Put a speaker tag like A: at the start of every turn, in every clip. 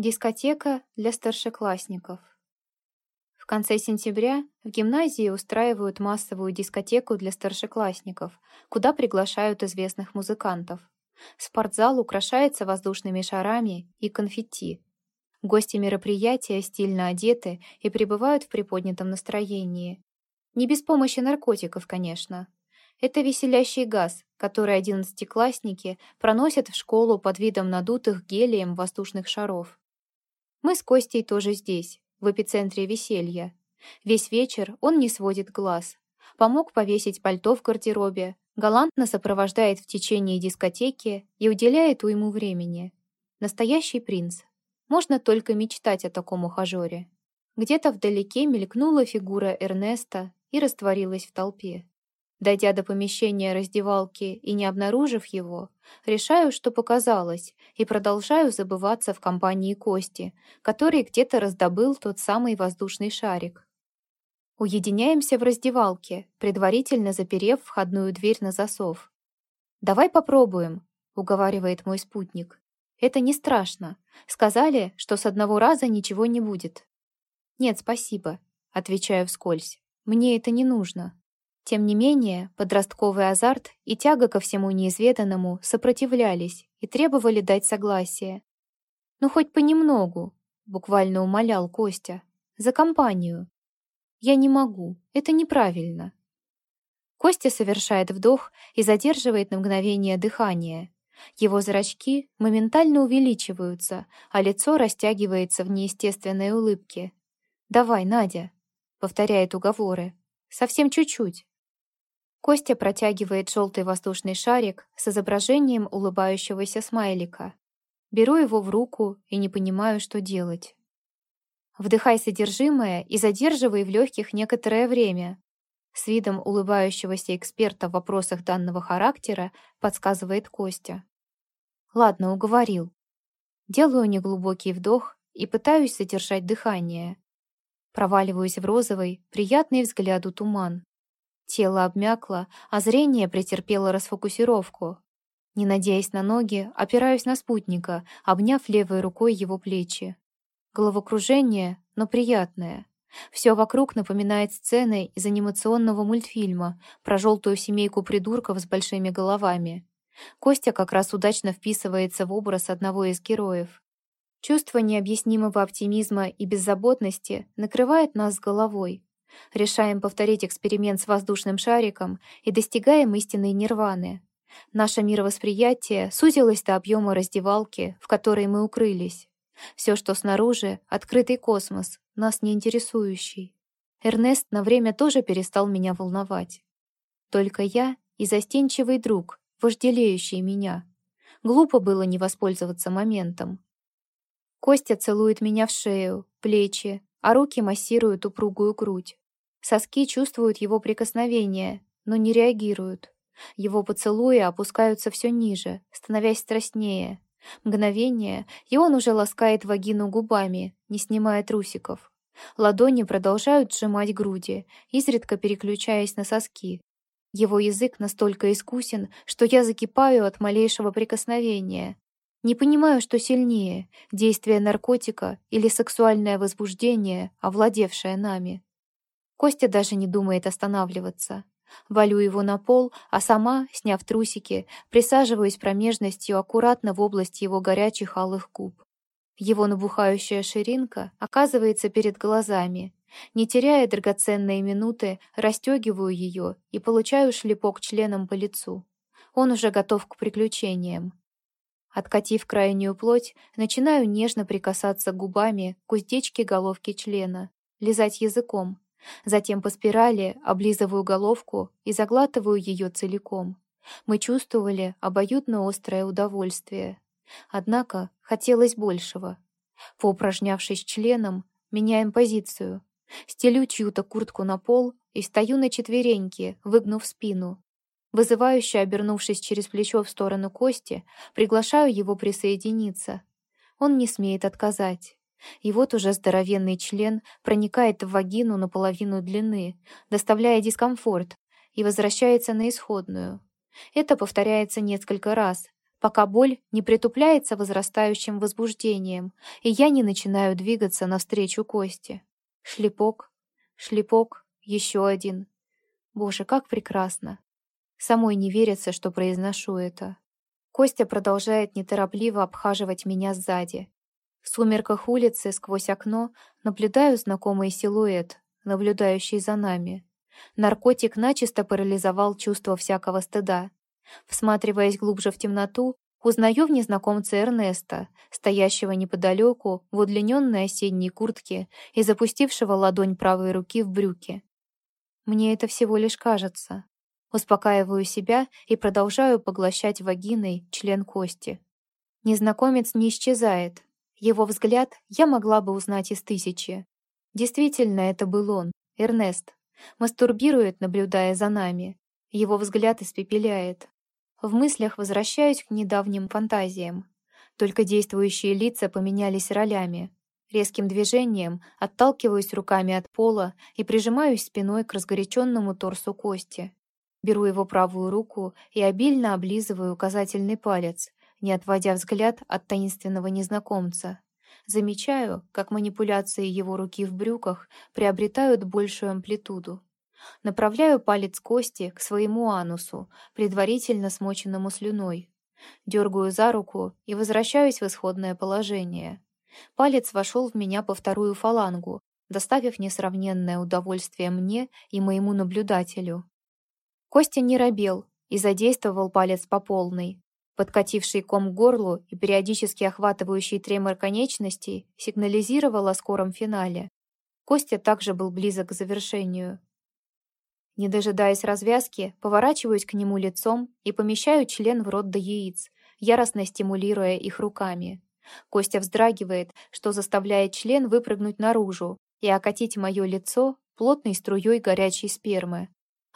A: Дискотека для старшеклассников. В конце сентября в гимназии устраивают массовую дискотеку для старшеклассников, куда приглашают известных музыкантов. Спортзал украшается воздушными шарами и конфетти. Гости мероприятия стильно одеты и пребывают в приподнятом настроении. Не без помощи наркотиков, конечно. Это веселящий газ, который одиннадцатиклассники проносят в школу под видом надутых гелием воздушных шаров. Мы с Костей тоже здесь, в эпицентре веселья. Весь вечер он не сводит глаз. Помог повесить пальто в гардеробе, галантно сопровождает в течение дискотеки и уделяет уйму времени. Настоящий принц. Можно только мечтать о таком ухажёре. Где-то вдалеке мелькнула фигура Эрнеста и растворилась в толпе. Дойдя до помещения раздевалки и не обнаружив его, решаю, что показалось, и продолжаю забываться в компании Кости, который где-то раздобыл тот самый воздушный шарик. Уединяемся в раздевалке, предварительно заперев входную дверь на засов. «Давай попробуем», — уговаривает мой спутник. «Это не страшно. Сказали, что с одного раза ничего не будет». «Нет, спасибо», — отвечаю вскользь. «Мне это не нужно». Тем не менее, подростковый азарт и тяга ко всему неизведанному сопротивлялись и требовали дать согласие. «Ну, хоть понемногу», — буквально умолял Костя, — «за компанию». «Я не могу, это неправильно». Костя совершает вдох и задерживает на мгновение дыхание. Его зрачки моментально увеличиваются, а лицо растягивается в неестественной улыбке. «Давай, Надя», — повторяет уговоры. «Совсем чуть-чуть». Костя протягивает желтый воздушный шарик с изображением улыбающегося смайлика. Беру его в руку и не понимаю, что делать. Вдыхай содержимое и задерживай в легких некоторое время. С видом улыбающегося эксперта в вопросах данного характера подсказывает Костя. Ладно, уговорил. Делаю неглубокий вдох и пытаюсь задержать дыхание. Проваливаюсь в розовый, приятный взгляду туман. Тело обмякло, а зрение претерпело расфокусировку. Не надеясь на ноги, опираюсь на спутника, обняв левой рукой его плечи. Головокружение, но приятное. Все вокруг напоминает сцены из анимационного мультфильма про желтую семейку придурков с большими головами. Костя как раз удачно вписывается в образ одного из героев. Чувство необъяснимого оптимизма и беззаботности накрывает нас с головой. Решаем повторить эксперимент с воздушным шариком и достигаем истинной нирваны. Наше мировосприятие сузилось до объема раздевалки, в которой мы укрылись. Все, что снаружи — открытый космос, нас не интересующий. Эрнест на время тоже перестал меня волновать. Только я и застенчивый друг, вожделеющий меня. Глупо было не воспользоваться моментом. Костя целует меня в шею, плечи, а руки массируют упругую грудь. Соски чувствуют его прикосновение, но не реагируют. Его поцелуи опускаются все ниже, становясь страстнее. Мгновение, и он уже ласкает вагину губами, не снимая трусиков. Ладони продолжают сжимать груди, изредка переключаясь на соски. Его язык настолько искусен, что я закипаю от малейшего прикосновения. Не понимаю, что сильнее — действие наркотика или сексуальное возбуждение, овладевшее нами. Костя даже не думает останавливаться. Валю его на пол, а сама, сняв трусики, присаживаюсь промежностью аккуратно в область его горячих алых губ. Его набухающая ширинка оказывается перед глазами. Не теряя драгоценные минуты, расстегиваю ее и получаю шлепок членом по лицу. Он уже готов к приключениям. Откатив крайнюю плоть, начинаю нежно прикасаться губами к уздечке головки члена, лизать языком, Затем по спирали облизываю головку и заглатываю ее целиком. Мы чувствовали обоюдно острое удовольствие. Однако хотелось большего. Поупражнявшись членом, меняем позицию. Стелю чью-то куртку на пол и встаю на четвереньки, выгнув спину. Вызывающе обернувшись через плечо в сторону Кости, приглашаю его присоединиться. Он не смеет отказать. И вот уже здоровенный член проникает в вагину наполовину длины, доставляя дискомфорт, и возвращается на исходную. Это повторяется несколько раз, пока боль не притупляется возрастающим возбуждением, и я не начинаю двигаться навстречу Кости. Шлепок, шлепок, еще один. Боже, как прекрасно. Самой не верится, что произношу это. Костя продолжает неторопливо обхаживать меня сзади. В сумерках улицы сквозь окно наблюдаю знакомый силуэт, наблюдающий за нами. Наркотик начисто парализовал чувство всякого стыда. Всматриваясь глубже в темноту, узнаю в незнакомце Эрнеста, стоящего неподалеку в удлиненной осенней куртке и запустившего ладонь правой руки в брюки. Мне это всего лишь кажется. Успокаиваю себя и продолжаю поглощать вагиной член кости. Незнакомец не исчезает. Его взгляд я могла бы узнать из тысячи. Действительно, это был он, Эрнест. Мастурбирует, наблюдая за нами. Его взгляд испепеляет. В мыслях возвращаюсь к недавним фантазиям. Только действующие лица поменялись ролями. Резким движением отталкиваюсь руками от пола и прижимаюсь спиной к разгоряченному торсу Кости. Беру его правую руку и обильно облизываю указательный палец, не отводя взгляд от таинственного незнакомца. Замечаю, как манипуляции его руки в брюках приобретают большую амплитуду. Направляю палец кости к своему анусу, предварительно смоченному слюной. Дергаю за руку и возвращаюсь в исходное положение. Палец вошел в меня по вторую фалангу, доставив несравненное удовольствие мне и моему наблюдателю. Костя не робел и задействовал палец по полной. Подкативший ком к горлу и периодически охватывающий тремор конечностей сигнализировал о скором финале. Костя также был близок к завершению. Не дожидаясь развязки, поворачиваюсь к нему лицом и помещаю член в рот до яиц, яростно стимулируя их руками. Костя вздрагивает, что заставляет член выпрыгнуть наружу и окатить мое лицо плотной струей горячей спермы.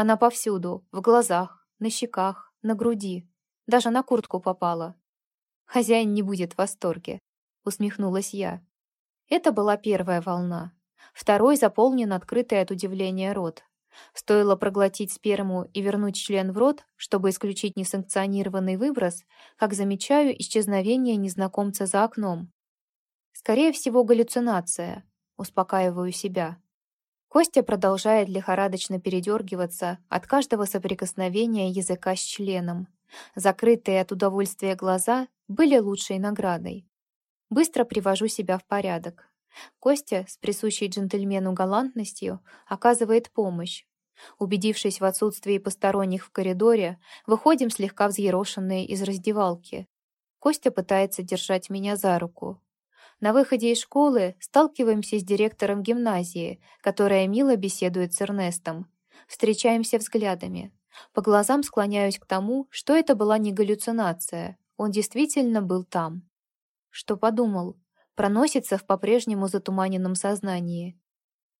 A: Она повсюду, в глазах, на щеках, на груди, даже на куртку попала. Хозяин не будет в восторге, усмехнулась я. Это была первая волна. Второй заполнен открытый от удивления рот. Стоило проглотить сперму и вернуть член в рот, чтобы исключить несанкционированный выброс, как замечаю исчезновение незнакомца за окном. Скорее всего, галлюцинация. Успокаиваю себя. Костя продолжает лихорадочно передергиваться от каждого соприкосновения языка с членом. Закрытые от удовольствия глаза были лучшей наградой. Быстро привожу себя в порядок. Костя с присущей джентльмену галантностью оказывает помощь. Убедившись в отсутствии посторонних в коридоре, выходим слегка взъерошенные из раздевалки. Костя пытается держать меня за руку. На выходе из школы сталкиваемся с директором гимназии, которая мило беседует с Эрнестом. Встречаемся взглядами. По глазам склоняюсь к тому, что это была не галлюцинация. Он действительно был там. Что подумал? проносится в по-прежнему затуманенном сознании.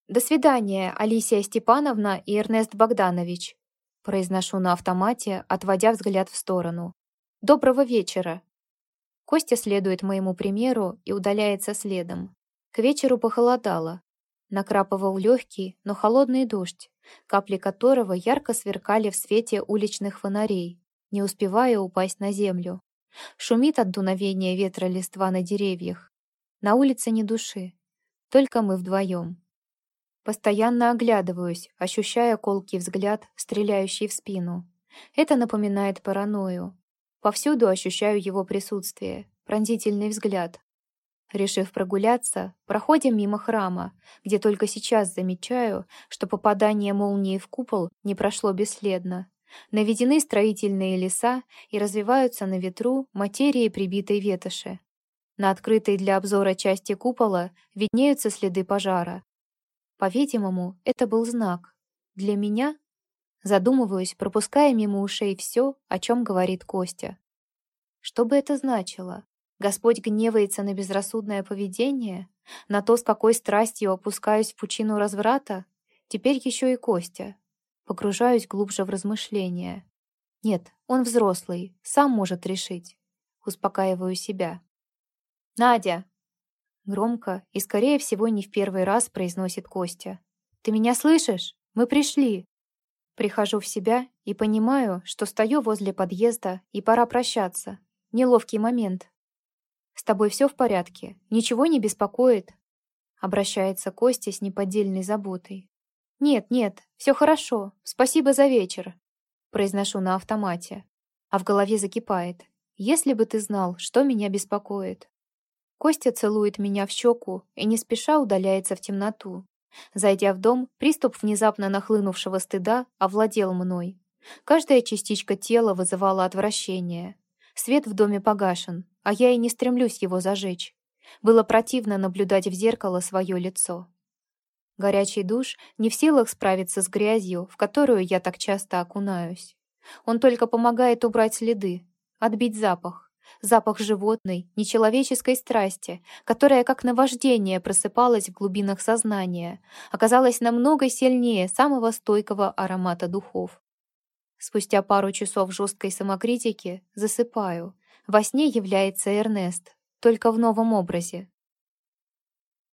A: «До свидания, Алисия Степановна и Эрнест Богданович», произношу на автомате, отводя взгляд в сторону. «Доброго вечера!» Костя следует моему примеру и удаляется следом. К вечеру похолодало. Накрапывал легкий, но холодный дождь, капли которого ярко сверкали в свете уличных фонарей, не успевая упасть на землю. Шумит от дуновения ветра листва на деревьях. На улице ни души, только мы вдвоем. Постоянно оглядываюсь, ощущая колкий взгляд, стреляющий в спину. Это напоминает паранойю. Повсюду ощущаю его присутствие, пронзительный взгляд. Решив прогуляться, проходим мимо храма, где только сейчас замечаю, что попадание молнии в купол не прошло бесследно. Наведены строительные леса и развиваются на ветру материи прибитой ветоши. На открытой для обзора части купола виднеются следы пожара. По-видимому, это был знак. Для меня? Задумываюсь, пропуская мимо ушей все, о чем говорит Костя. Что бы это значило? Господь гневается на безрассудное поведение? На то, с какой страстью опускаюсь в пучину разврата? Теперь еще и Костя. Погружаюсь глубже в размышления. Нет, он взрослый, сам может решить. Успокаиваю себя. «Надя!» Громко и, скорее всего, не в первый раз произносит Костя. «Ты меня слышишь? Мы пришли!» Прихожу в себя и понимаю, что стою возле подъезда и пора прощаться. Неловкий момент. «С тобой все в порядке? Ничего не беспокоит?» Обращается Костя с неподдельной заботой. «Нет, нет, все хорошо. Спасибо за вечер», произношу на автомате. А в голове закипает. «Если бы ты знал, что меня беспокоит». Костя целует меня в щеку и не спеша удаляется в темноту. Зайдя в дом, приступ внезапно нахлынувшего стыда овладел мной. Каждая частичка тела вызывала отвращение. Свет в доме погашен, а я и не стремлюсь его зажечь. Было противно наблюдать в зеркало свое лицо. Горячий душ не в силах справиться с грязью, в которую я так часто окунаюсь. Он только помогает убрать следы, отбить запах запах животной, нечеловеческой страсти, которая как наваждение просыпалась в глубинах сознания, оказалась намного сильнее самого стойкого аромата духов. Спустя пару часов жесткой самокритики засыпаю. Во сне является Эрнест, только в новом образе.